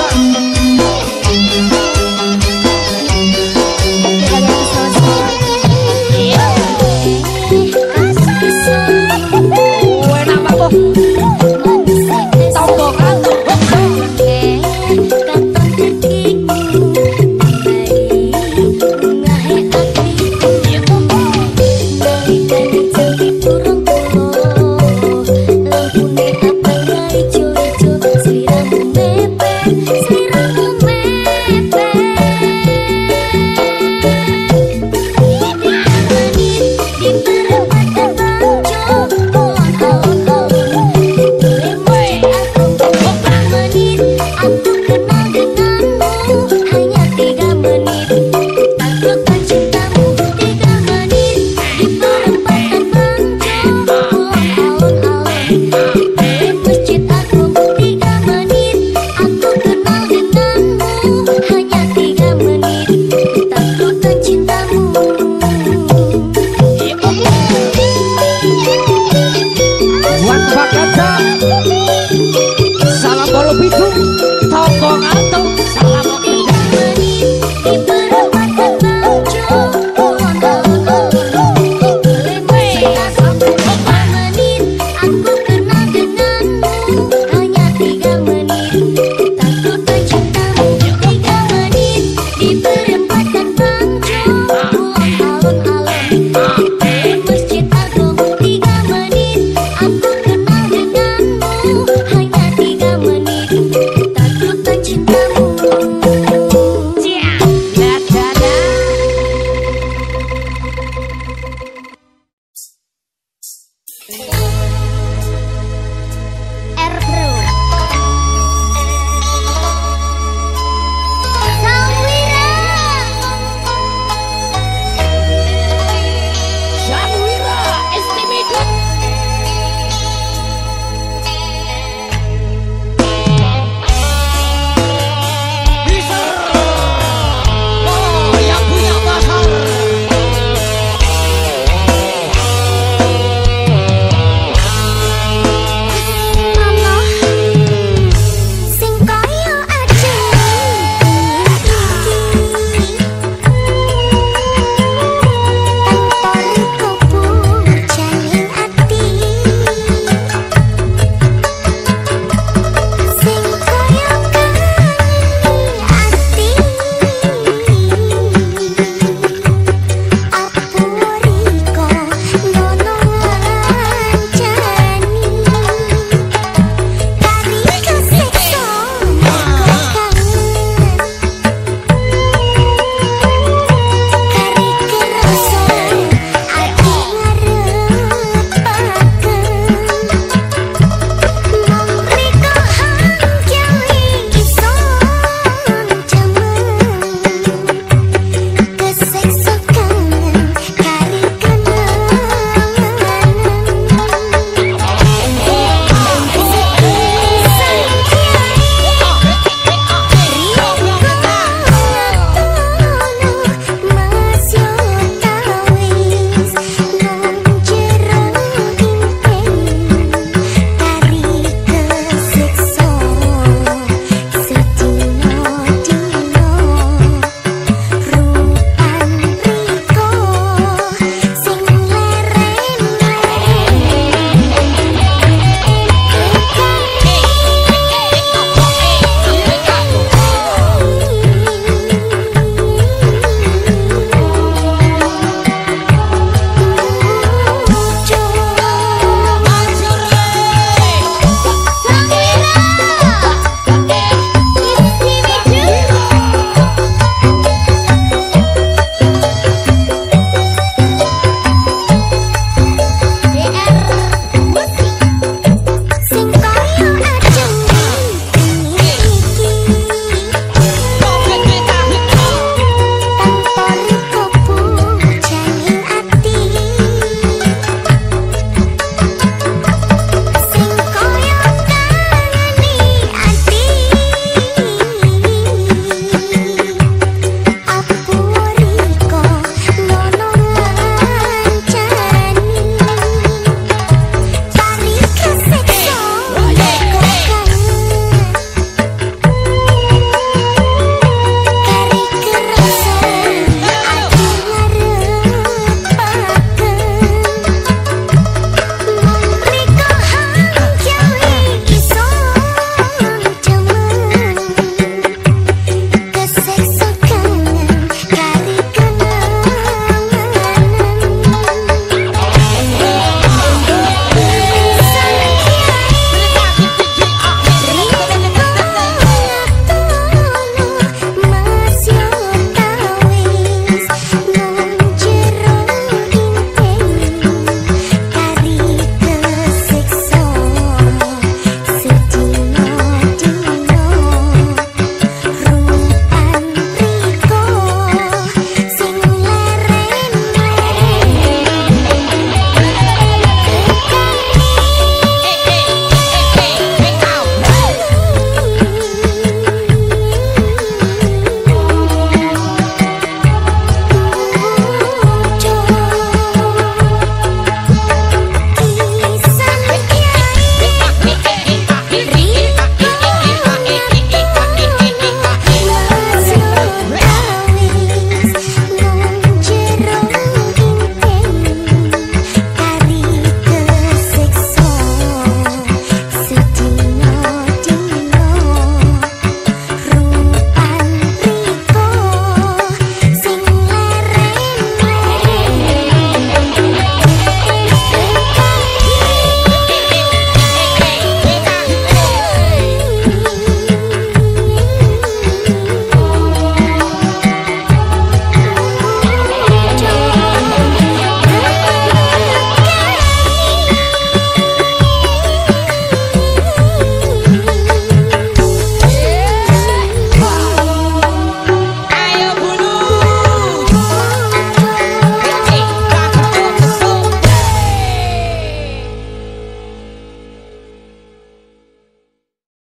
something.